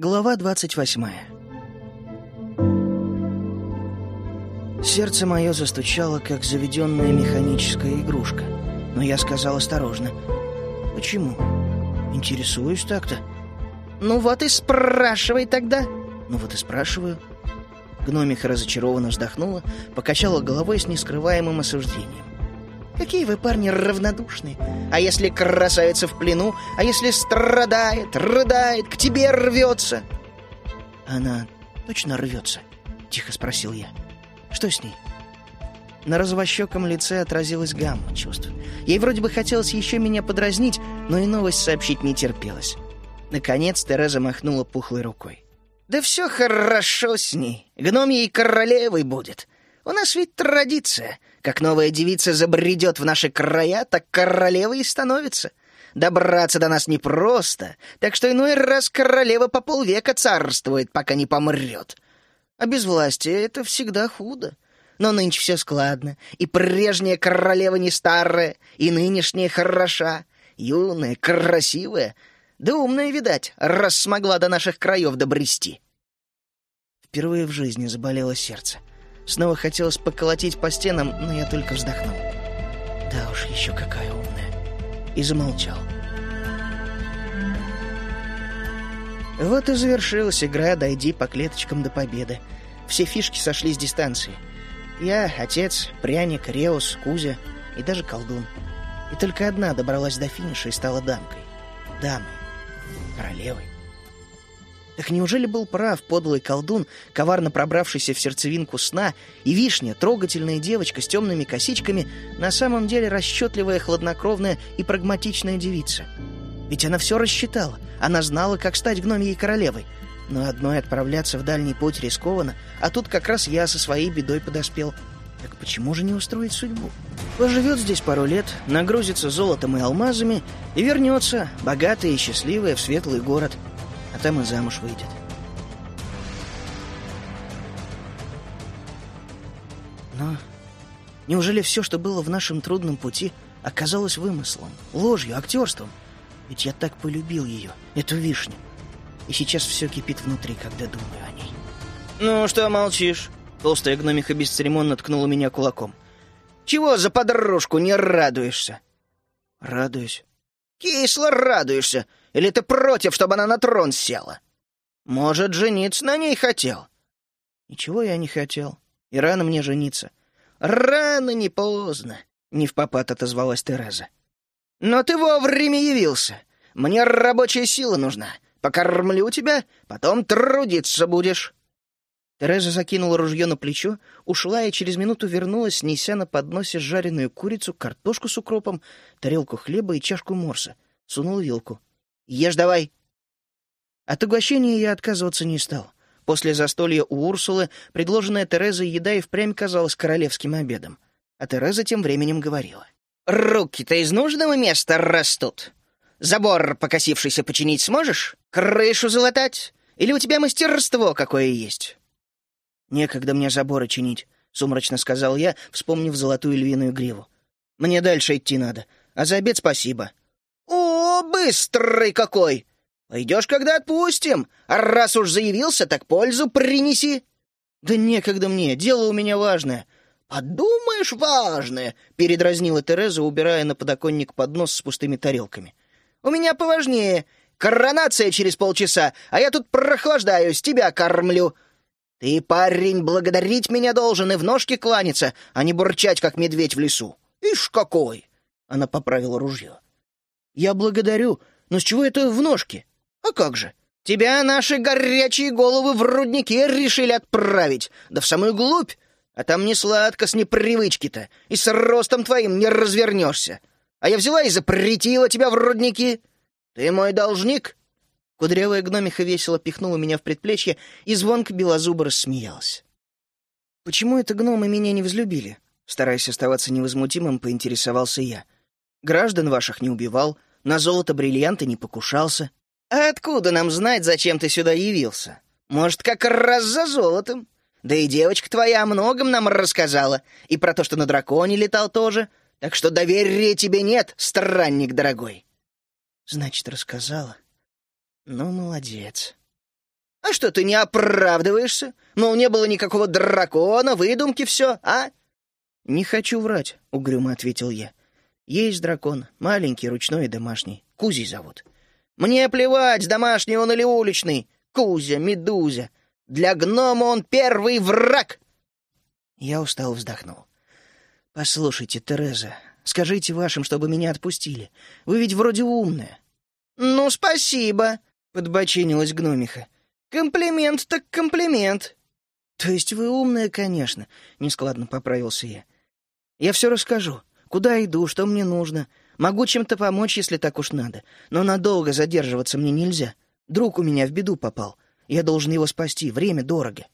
Глава двадцать восьмая. Сердце мое застучало, как заведенная механическая игрушка. Но я сказал осторожно. «Почему? Интересуюсь так-то». «Ну вот и спрашивай тогда». «Ну вот и спрашиваю». Гномиха разочарованно вздохнула, покачала головой с нескрываемым осуждением. Какие вы парни равнодушные. А если красавица в плену? А если страдает, рыдает, к тебе рвется? Она точно рвется? Тихо спросил я. Что с ней? На розовощеком лице отразилась гамма чувств. Ей вроде бы хотелось еще меня подразнить, но и новость сообщить не терпелось. Наконец Тереза махнула пухлой рукой. «Да все хорошо с ней. Гном ей королевой будет. У нас ведь традиция. Как новая девица забредет в наши края, так королевой и становится. Добраться до нас непросто, так что иной раз королева по полвека царствует, пока не помрет. А без власти это всегда худо. Но нынче все складно, и прежняя королева не старая, и нынешняя хороша, юная, красивая, да умная, видать, раз смогла до наших краев добрести. Впервые в жизни заболело сердце. Снова хотелось поколотить по стенам, но я только вздохнул. Да уж, еще какая умная. И замолчал. Вот и завершилась игра «Дойди по клеточкам до победы». Все фишки сошли с дистанции. Я, отец, пряник, Реус, Кузя и даже колдун. И только одна добралась до финиша и стала дамкой. Дамой. Королевой. Так неужели был прав подлый колдун, коварно пробравшийся в сердцевинку сна, и вишня, трогательная девочка с темными косичками, на самом деле расчетливая, хладнокровная и прагматичная девица? Ведь она все рассчитала, она знала, как стать гномьей королевой. Но одной отправляться в дальний путь рискованно, а тут как раз я со своей бедой подоспел. Так почему же не устроить судьбу? Поживет здесь пару лет, нагрузится золотом и алмазами и вернется, богатая и счастливая, в светлый город — а там и замуж выйдет. Но неужели все, что было в нашем трудном пути, оказалось вымыслом, ложью, актерством? Ведь я так полюбил ее, эту вишню. И сейчас все кипит внутри, когда думаю о ней. «Ну, что молчишь?» Толстая гномиха бесцеремонно ткнула меня кулаком. «Чего за подружку не радуешься?» «Радуюсь». «Кисло радуешься. Или ты против, чтобы она на трон села? Может, жениться на ней хотел?» «Ничего я не хотел. И рано мне жениться». «Рано, не поздно», — не в попад отозвалась Тереза. «Но ты вовремя явился. Мне рабочая сила нужна. Покормлю тебя, потом трудиться будешь». Тереза закинула ружье на плечо, ушла и через минуту вернулась, неся на подносе жареную курицу, картошку с укропом, тарелку хлеба и чашку морса. Сунула вилку. Ешь давай!» От угощения я отказываться не стал. После застолья у Урсулы предложенная Терезой еда и впрямь казалась королевским обедом. А Тереза тем временем говорила. «Руки-то из нужного места растут. Забор покосившийся починить сможешь? Крышу залатать? Или у тебя мастерство какое есть?» «Некогда мне заборы чинить», — сумрачно сказал я, вспомнив золотую львиную гриву. «Мне дальше идти надо, а за обед спасибо». «О, быстрый какой! Пойдешь, когда отпустим, а раз уж заявился, так пользу принеси». «Да некогда мне, дело у меня важное». «Подумаешь, важное!» — передразнила Тереза, убирая на подоконник поднос с пустыми тарелками. «У меня поважнее. Коронация через полчаса, а я тут прохлаждаюсь, тебя кормлю. Ты, парень, благодарить меня должен и в ножки кланяться, а не бурчать, как медведь в лесу. Ишь какой!» Она поправила ружье. «Я благодарю, но с чего это в ножке? А как же? Тебя наши горячие головы в руднике решили отправить, да в самую глубь. А там не сладко с непривычки-то, и с ростом твоим не развернешься. А я взяла и запретила тебя в рудники. Ты мой должник». Кудрявая гномиха весело пихнула меня в предплечье, и звонко белозубо рассмеялась. «Почему это гномы меня не взлюбили?» Стараясь оставаться невозмутимым, поинтересовался я. Граждан ваших не убивал, на золото-бриллианты не покушался. А откуда нам знать, зачем ты сюда явился? Может, как раз за золотом? Да и девочка твоя о многом нам рассказала, и про то, что на драконе летал тоже. Так что доверия тебе нет, странник дорогой. Значит, рассказала. Ну, молодец. А что ты не оправдываешься? Мол, не было никакого дракона, выдумки все, а?» «Не хочу врать», — угрюмо ответил я. «Есть дракон, маленький, ручной и домашний. Кузей зовут». «Мне плевать, домашний он или уличный. Кузя, Медузя. Для гнома он первый враг!» Я устал вздохнул. «Послушайте, Тереза, скажите вашим, чтобы меня отпустили. Вы ведь вроде умная». «Ну, спасибо», — подбочинилась гномиха. «Комплимент так комплимент». «То есть вы умная, конечно», — нескладно поправился я. «Я все расскажу. Куда иду, что мне нужно. Могу чем-то помочь, если так уж надо. Но надолго задерживаться мне нельзя. Друг у меня в беду попал. Я должен его спасти. Время дорого».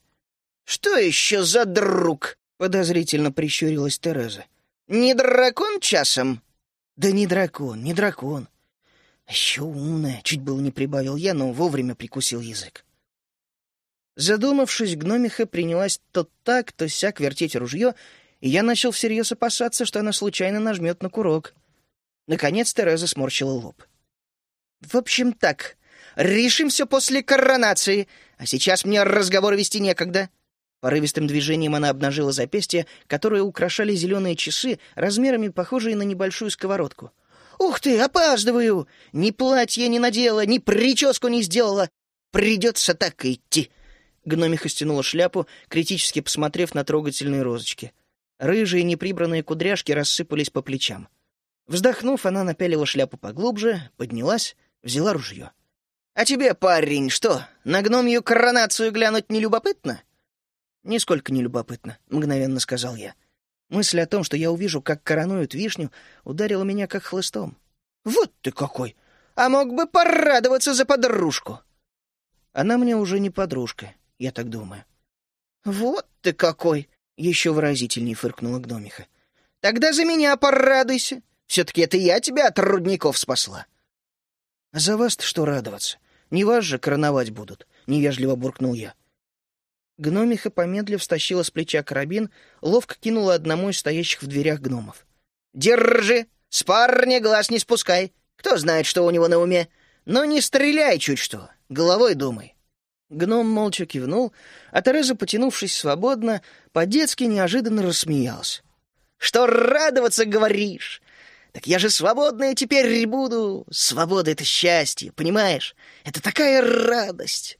«Что еще за друг?» — подозрительно прищурилась Тереза. «Не дракон часом?» «Да не дракон, не дракон. Еще умная, чуть было не прибавил я, но вовремя прикусил язык. Задумавшись, гномиха принялась то так, то сяк вертеть ружье, и я начал всерьез опасаться, что она случайно нажмет на курок. Наконец Тереза сморщила лоб. «В общем так, решим все после коронации, а сейчас мне разговор вести некогда». Порывистым движением она обнажила запястья, которые украшали зеленые часы, размерами похожие на небольшую сковородку. «Ух ты, опаздываю! Ни платье не надела, ни прическу не сделала. Придется так идти. Гномиха стянула шляпу, критически посмотрев на трогательные розочки. Рыжие неприбранные кудряшки рассыпались по плечам. Вздохнув, она напялила шляпу поглубже, поднялась, взяла ружье. «А тебе, парень, что, на гномью коронацию глянуть не любопытно?» «Нисколько не любопытно», — мгновенно сказал я. Мысль о том, что я увижу, как коронуют вишню, ударила меня как хлыстом. «Вот ты какой! А мог бы порадоваться за подружку!» Она мне уже не подружка, я так думаю. «Вот ты какой!» — еще выразительней фыркнула гномиха. «Тогда за меня порадуйся. Все-таки это я тебя от рудников спасла». «А за вас-то что радоваться? Не вас же короновать будут», — невежливо буркнул я. Гномиха, помедлив, стащила с плеча карабин, ловко кинула одному из стоящих в дверях гномов. «Держи! С парня глаз не спускай! Кто знает, что у него на уме! Но не стреляй чуть что! Головой думай!» Гном молча кивнул, а Тереза, потянувшись свободно, по-детски неожиданно рассмеялся. «Что радоваться, говоришь? Так я же свободная теперь буду. Свобода — это счастье, понимаешь? Это такая радость!»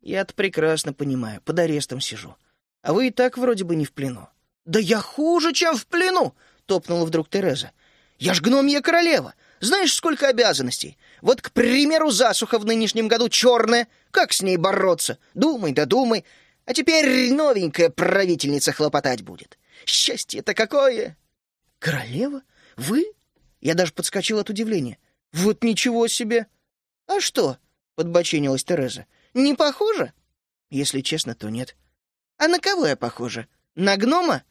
«Я-то прекрасно понимаю, под арестом сижу. А вы и так вроде бы не в плену». «Да я хуже, чем в плену!» — топнула вдруг Тереза. «Я ж гномья королева. Знаешь, сколько обязанностей? Вот, к примеру, засуха в нынешнем году черная. Как с ней бороться? Думай да думай. А теперь новенькая правительница хлопотать будет. Счастье-то какое!» «Королева? Вы?» Я даже подскочил от удивления. «Вот ничего себе!» «А что?» — подбочинилась Тереза. «Не похоже?» «Если честно, то нет». «А на кого я похожа? На гнома?»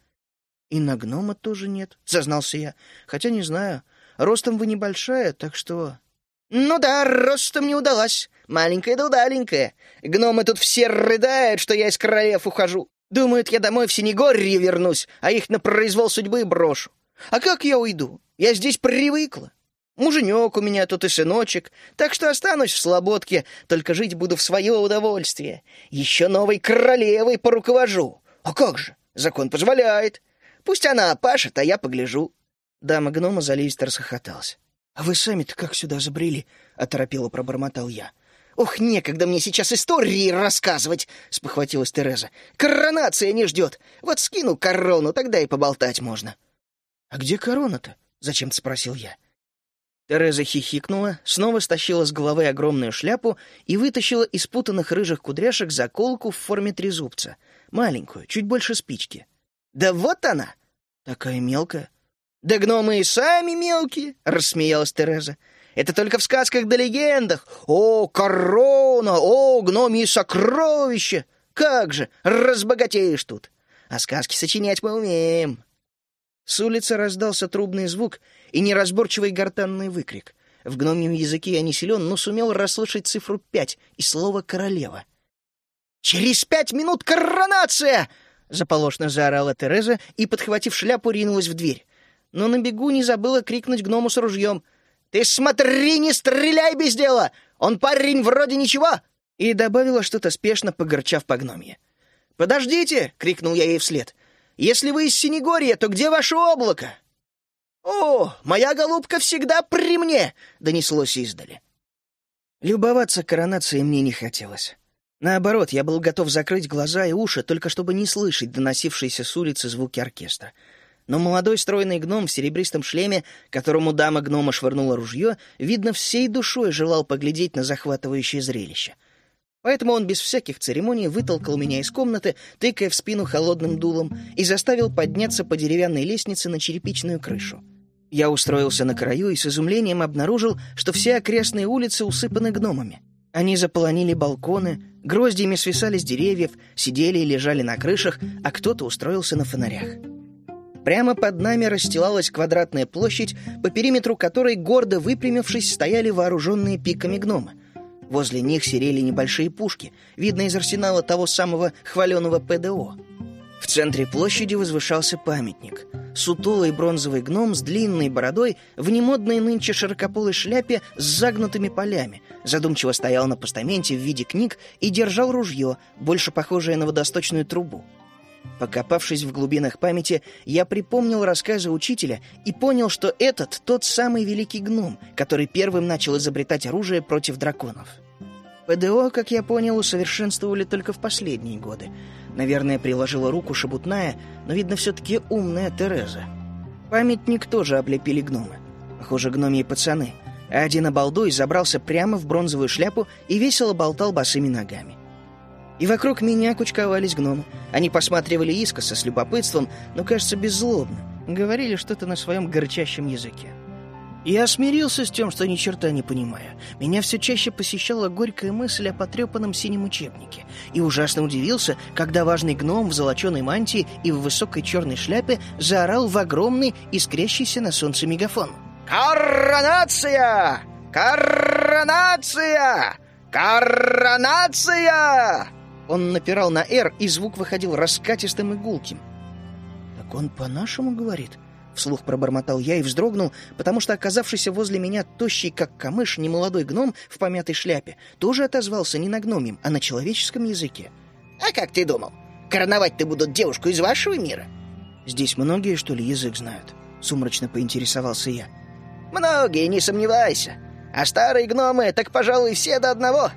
«И на гнома тоже нет», — сознался я. «Хотя не знаю. Ростом вы небольшая, так что...» «Ну да, ростом не удалась. Маленькая да удаленькая. Гномы тут все рыдают, что я из королев ухожу. Думают, я домой в Синегорье вернусь, а их на произвол судьбы брошу. А как я уйду? Я здесь привыкла. Муженек у меня тут и сыночек, так что останусь в слободке, только жить буду в свое удовольствие. Еще новой королевой поруковожу. А как же, закон позволяет. Пусть она опашет, а я погляжу. Дама гнома заливисто расхохоталась. «А вы сами-то как сюда забрели?» — оторопело пробормотал я. «Ох, некогда мне сейчас истории рассказывать!» — спохватилась Тереза. «Коронация не ждет! Вот скину корону, тогда и поболтать можно!» «А где корона-то?» — зачем-то спросил я. Тереза хихикнула, снова стащила с головы огромную шляпу и вытащила из путанных рыжих кудряшек заколку в форме трезубца, маленькую, чуть больше спички. «Да вот она!» «Такая мелкая?» «Да гномы и сами мелкие!» — рассмеялась Тереза. «Это только в сказках да легендах! О, корона! О, гномьи сокровища! Как же, разбогатеешь тут! А сказки сочинять мы умеем!» С улицы раздался трубный звук и неразборчивый гортанный выкрик. В гномьем языке я не силен, но сумел расслышать цифру пять и слово «королева». «Через пять минут коронация!» — заполошно заорала Тереза и, подхватив шляпу, ринулась в дверь но на бегу не забыла крикнуть гному с ружьем. «Ты смотри, не стреляй без дела! Он парень вроде ничего! И добавила что-то спешно, погорчав по гномье. «Подождите!» — крикнул я ей вслед. «Если вы из Синегорья, то где ваше облако?» «О, моя голубка всегда при мне!» — донеслось издали. Любоваться коронацией мне не хотелось. Наоборот, я был готов закрыть глаза и уши, только чтобы не слышать доносившиеся с улицы звуки оркестра. Но молодой стройный гном в серебристом шлеме, которому дама гнома швырнула ружье, видно, всей душой желал поглядеть на захватывающее зрелище. Поэтому он без всяких церемоний вытолкал меня из комнаты, тыкая в спину холодным дулом, и заставил подняться по деревянной лестнице на черепичную крышу. Я устроился на краю и с изумлением обнаружил, что все окрестные улицы усыпаны гномами. Они заполонили балконы, гроздьями свисали с деревьев, сидели и лежали на крышах, а кто-то устроился на фонарях. Прямо под нами расстилалась квадратная площадь, по периметру которой, гордо выпрямившись, стояли вооруженные пиками гномы. Возле них серели небольшие пушки, видно из арсенала того самого хваленого ПДО. В центре площади возвышался памятник. Сутулый бронзовый гном с длинной бородой в немодной нынче широкополой шляпе с загнутыми полями задумчиво стоял на постаменте в виде книг и держал ружье, больше похожее на водосточную трубу. Покопавшись в глубинах памяти, я припомнил рассказы учителя и понял, что этот тот самый великий гном, который первым начал изобретать оружие против драконов. ПДО, как я понял, усовершенствовали только в последние годы. Наверное, приложила руку шебутная, но, видно, все-таки умная Тереза. Памятник тоже облепили гномы. Похоже, гномьи пацаны. А один обалдуй забрался прямо в бронзовую шляпу и весело болтал босыми ногами. И вокруг меня кучковались гномы. Они посматривали искоса с любопытством, но, кажется, беззлобно. Говорили что-то на своем горчащем языке. Я смирился с тем, что ни черта не понимаю. Меня все чаще посещала горькая мысль о потрепанном синем учебнике. И ужасно удивился, когда важный гном в золоченой мантии и в высокой черной шляпе заорал в огромный, искрящийся на солнце мегафон. «Коронация! Коронация! Коронация!» Он напирал на «Р», и звук выходил раскатистым и гулким. «Так он по-нашему говорит?» Вслух пробормотал я и вздрогнул, потому что оказавшийся возле меня тощий, как камыш, немолодой гном в помятой шляпе тоже отозвался не на гномьем, а на человеческом языке. «А как ты думал? Короновать-то будут девушку из вашего мира?» «Здесь многие, что ли, язык знают?» — сумрачно поинтересовался я. «Многие, не сомневайся. А старые гномы, так, пожалуй, все до одного.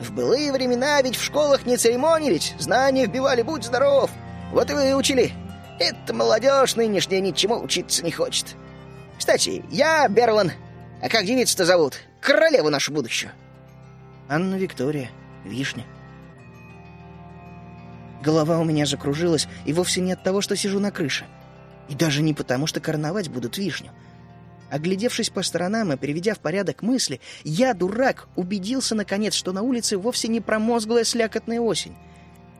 В былые времена ведь в школах не церемонились, знания вбивали, будь здоров. Вот и вы учили. Это молодежь нынешняя ничему учиться не хочет. Кстати, я Берлан. А как девицу-то зовут? Королеву нашу будущую. Анна Виктория. Вишня. Голова у меня закружилась, и вовсе не от того, что сижу на крыше. И даже не потому, что короновать будут вишню. Оглядевшись по сторонам и приведя в порядок мысли, я, дурак, убедился, наконец, что на улице вовсе не промозглая слякотная осень.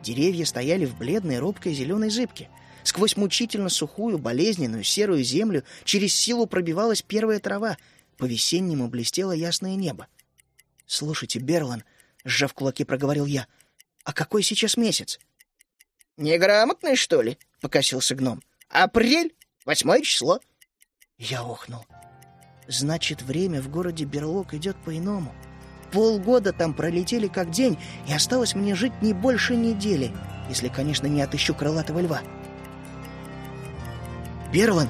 Деревья стояли в бледной робкой зеленой зыбке — Сквозь мучительно сухую, болезненную, серую землю через силу пробивалась первая трава. По-весеннему блестело ясное небо. «Слушайте, Берлан», — сжав кулаки, проговорил я, — «а какой сейчас месяц?» «Неграмотный, что ли?» — покосился гном. «Апрель, восьмое число». Я охнул. «Значит, время в городе Берлок идет по-иному. Полгода там пролетели как день, и осталось мне жить не больше недели, если, конечно, не отыщу крылатого льва». «Берлан,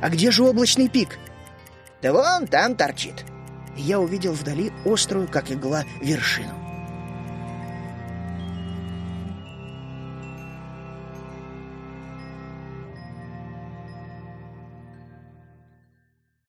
а где же облачный пик?» «Да вон там торчит». Я увидел вдали острую, как игла, вершину.